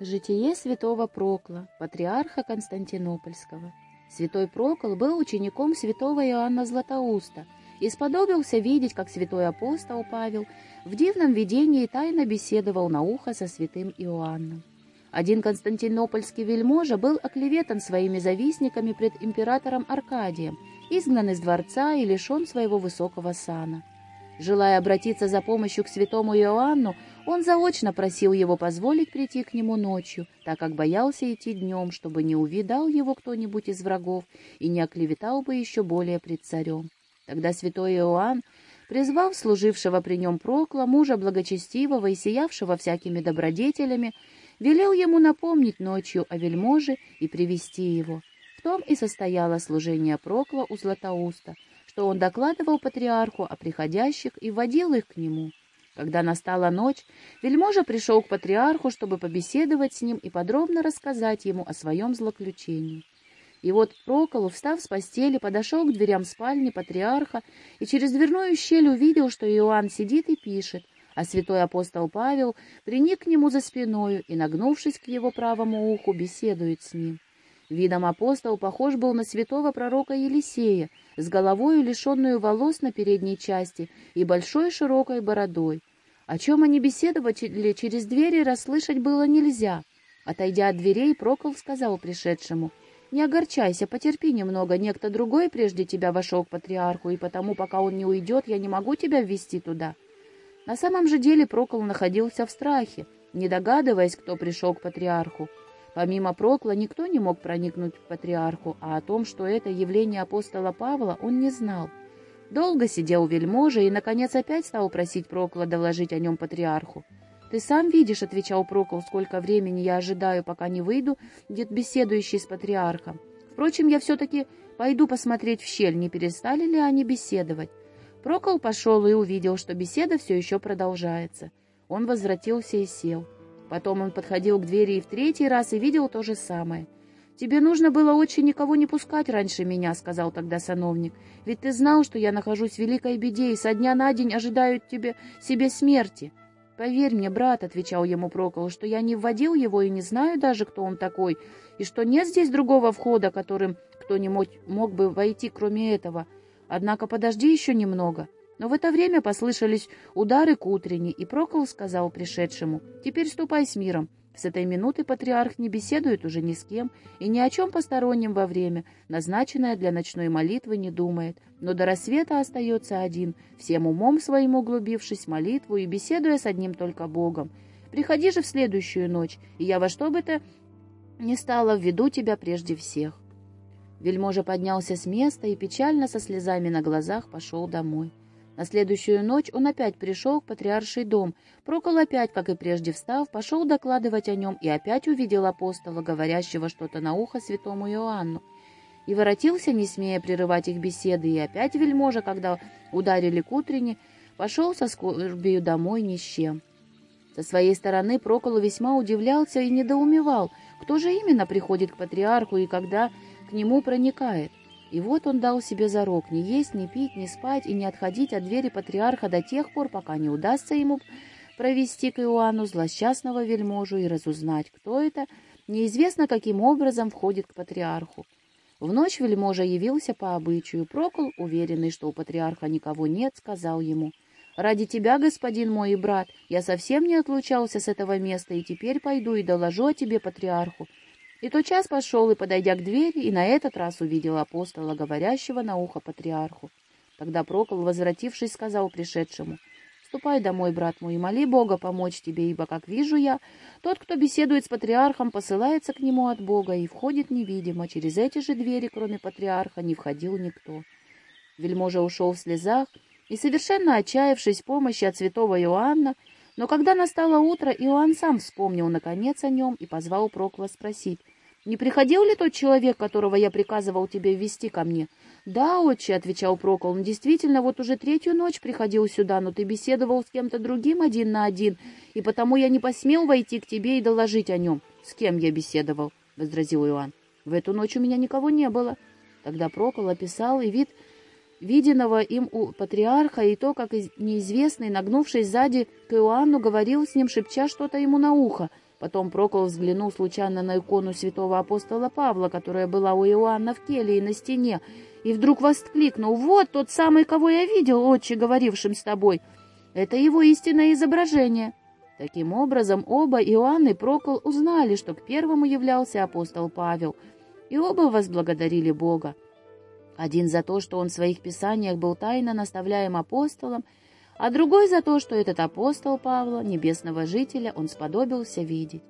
Житие святого Прокла, патриарха Константинопольского. Святой Прокол был учеником святого Иоанна Златоуста и сподобился видеть, как святой апостол Павел в дивном видении тайно беседовал на ухо со святым Иоанном. Один константинопольский вельможа был оклеветан своими завистниками пред императором Аркадием, изгнан из дворца и лишен своего высокого сана. Желая обратиться за помощью к святому Иоанну, он заочно просил его позволить прийти к нему ночью, так как боялся идти днем, чтобы не увидал его кто-нибудь из врагов и не оклеветал бы еще более пред царем. Тогда святой Иоанн, призвав служившего при нем Прокла, мужа благочестивого и сиявшего всякими добродетелями, велел ему напомнить ночью о вельможе и привести его. В том и состояло служение Прокла у Златоуста, что он докладывал патриарху о приходящих и вводил их к нему. Когда настала ночь, вельможа пришел к патриарху, чтобы побеседовать с ним и подробно рассказать ему о своем злоключении. И вот Прокол, встав с постели, подошел к дверям спальни патриарха и через дверную щель увидел, что Иоанн сидит и пишет, а святой апостол Павел приник к нему за спиною и, нагнувшись к его правому уху, беседует с ним. Видом апостол похож был на святого пророка Елисея, с головою лишенную волос на передней части и большой широкой бородой. О чем они беседовали через двери, расслышать было нельзя. Отойдя от дверей, Прокол сказал пришедшему, «Не огорчайся, потерпи немного, некто другой прежде тебя вошел к патриарху, и потому, пока он не уйдет, я не могу тебя ввести туда». На самом же деле Прокол находился в страхе, не догадываясь, кто пришел к патриарху. Помимо Прокла никто не мог проникнуть к патриарху, а о том, что это явление апостола Павла, он не знал. Долго сидел вельможа и, наконец, опять стал просить Прокла доложить о нем патриарху. «Ты сам видишь», — отвечал Прокол, — «сколько времени я ожидаю, пока не выйду, где беседующий с патриархом. Впрочем, я все-таки пойду посмотреть в щель, не перестали ли они беседовать». Прокол пошел и увидел, что беседа все еще продолжается. Он возвратился и сел. Потом он подходил к двери и в третий раз и видел то же самое. «Тебе нужно было очень никого не пускать раньше меня», — сказал тогда сановник. «Ведь ты знал, что я нахожусь в великой беде и со дня на день ожидают тебе себе смерти». «Поверь мне, брат», — отвечал ему Прокол, — «что я не вводил его и не знаю даже, кто он такой, и что нет здесь другого входа, которым кто-нибудь мог бы войти, кроме этого. Однако подожди еще немного». Но в это время послышались удары к утренней, и Прокол сказал пришедшему, «Теперь ступай с миром». С этой минуты патриарх не беседует уже ни с кем и ни о чем постороннем во время, назначенное для ночной молитвы, не думает, но до рассвета остается один, всем умом своим углубившись в молитву и беседуя с одним только Богом. Приходи же в следующую ночь, и я во что бы то ни стало введу тебя прежде всех. Вельможа поднялся с места и печально со слезами на глазах пошел домой. На следующую ночь он опять пришел к патриарший дом. Прокол опять, как и прежде встав, пошел докладывать о нем и опять увидел апостола, говорящего что-то на ухо святому Иоанну. И воротился, не смея прерывать их беседы, и опять вельможа, когда ударили к утренне, пошел со скорбью домой ни с чем. Со своей стороны Прокол весьма удивлялся и недоумевал, кто же именно приходит к патриарху и когда к нему проникает. И вот он дал себе зарок не есть, не пить, не спать и не отходить от двери патриарха до тех пор, пока не удастся ему провести к Иоанну злосчастного вельможу и разузнать, кто это, неизвестно каким образом входит к патриарху. В ночь вельможа явился по обычаю. Прокол, уверенный, что у патриарха никого нет, сказал ему, «Ради тебя, господин мой и брат, я совсем не отлучался с этого места и теперь пойду и доложу о тебе патриарху, и тотчас пошел и, подойдя к двери, и на этот раз увидел апостола, говорящего на ухо патриарху. Тогда Прокол, возвратившись, сказал пришедшему, «Ступай домой, брат мой, и моли Бога помочь тебе, ибо, как вижу я, тот, кто беседует с патриархом, посылается к нему от Бога и входит невидимо. Через эти же двери, кроме патриарха, не входил никто». Вельможа ушел в слезах и, совершенно отчаявшись помощи от святого Иоанна, но когда настало утро, Иоанн сам вспомнил, наконец, о нем и позвал Прокла спросить, не приходил ли тот человек, которого я приказывал тебе ввести ко мне? Да, отче, — отвечал Прокол, — он действительно вот уже третью ночь приходил сюда, но ты беседовал с кем-то другим один на один, и потому я не посмел войти к тебе и доложить о нем. С кем я беседовал? — возразил Иоанн. В эту ночь у меня никого не было. Тогда Прокол описал и вид виденного им у патриарха, и то, как неизвестный, нагнувшись сзади к Иоанну, говорил с ним, шепча что-то ему на ухо — Потом Прокол взглянул случайно на икону святого апостола Павла, которая была у Иоанна в келье и на стене, и вдруг воскликнул «Вот тот самый, кого я видел, отче, говорившим с тобой! Это его истинное изображение!» Таким образом, оба Иоанн и Прокол узнали, что к первому являлся апостол Павел, и оба возблагодарили Бога. Один за то, что он в своих писаниях был тайно наставляем апостолом, а другой за то, что этот апостол Павла, небесного жителя, он сподобился видеть.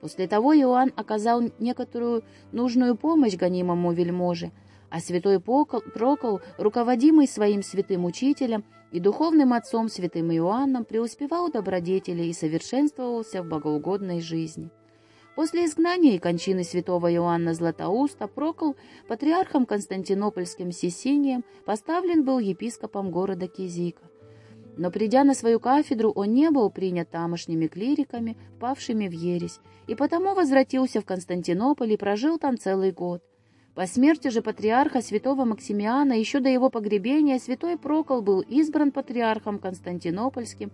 После того Иоанн оказал некоторую нужную помощь гонимому вельможе, а святой Прокол, руководимый своим святым учителем и духовным отцом святым Иоанном, преуспевал добродетели и совершенствовался в богоугодной жизни. После изгнания и кончины святого Иоанна Златоуста Прокол, патриархом Константинопольским Сесинием, поставлен был епископом города Кизика. Но придя на свою кафедру, он не был принят тамошними клириками, павшими в ересь, и потому возвратился в Константинополь и прожил там целый год. По смерти же патриарха святого Максимиана еще до его погребения святой Прокол был избран патриархом Константинопольским,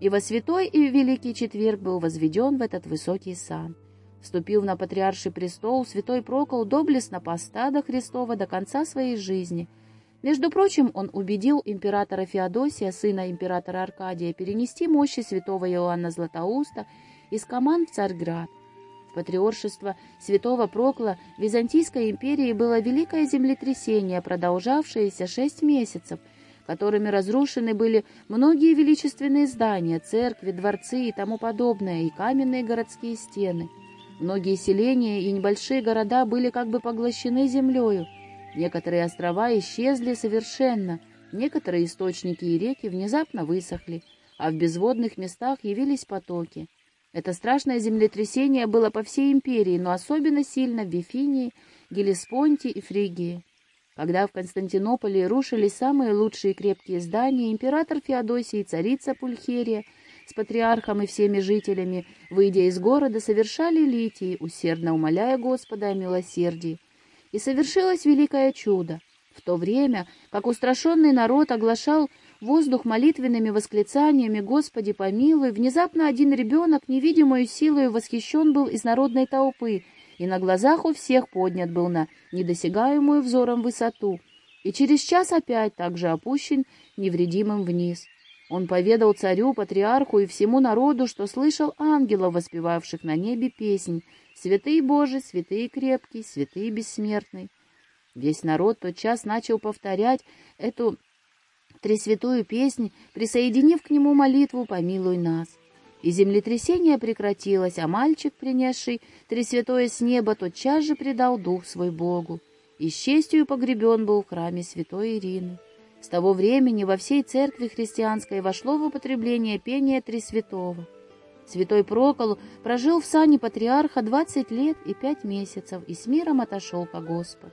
и во святой и великий четверг был возведен в этот высокий сан. Вступил на патриарший престол, святой Прокол доблестно поста до Христова до конца своей жизни. Между прочим, он убедил императора Феодосия, сына императора Аркадия, перенести мощи святого Иоанна Златоуста из Каман в Царьград. Патриоршество святого Прокла Византийской империи было великое землетрясение, продолжавшееся шесть месяцев, которыми разрушены были многие величественные здания, церкви, дворцы и тому подобное, и каменные городские стены – Многие селения и небольшие города были как бы поглощены землею. Некоторые острова исчезли совершенно, некоторые источники и реки внезапно высохли, а в безводных местах явились потоки. Это страшное землетрясение было по всей империи, но особенно сильно в Вифинии, Гелеспонте и Фригии. Когда в Константинополе рушились самые лучшие крепкие здания, император Феодосий и царица Пульхерия – с патриархом и всеми жителями, выйдя из города, совершали литии, усердно умоляя Господа о милосердии. И совершилось великое чудо. В то время, как устрашенный народ оглашал воздух молитвенными восклицаниями «Господи, помилуй!», внезапно один ребенок, невидимую силою, восхищен был из народной толпы, и на глазах у всех поднят был на недосягаемую взором высоту, и через час опять также опущен невредимым вниз. Он поведал царю, патриарху и всему народу, что слышал ангелов, воспевавших на небе песнь «Святый Божий, святый крепкий, святый бессмертный». Весь народ тотчас начал повторять эту тресвятую песнь, присоединив к нему молитву «Помилуй нас». И землетрясение прекратилось, а мальчик, принесший тресвятое с неба, тотчас же предал дух свой Богу, и с честью погребен был в храме святой Ирины. С того времени во всей церкви христианской вошло в употребление пение Тресвятого. Святой Прокол прожил в сане патриарха двадцать лет и пять месяцев и с миром отошел ко Господу.